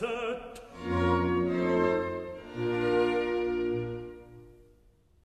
Herze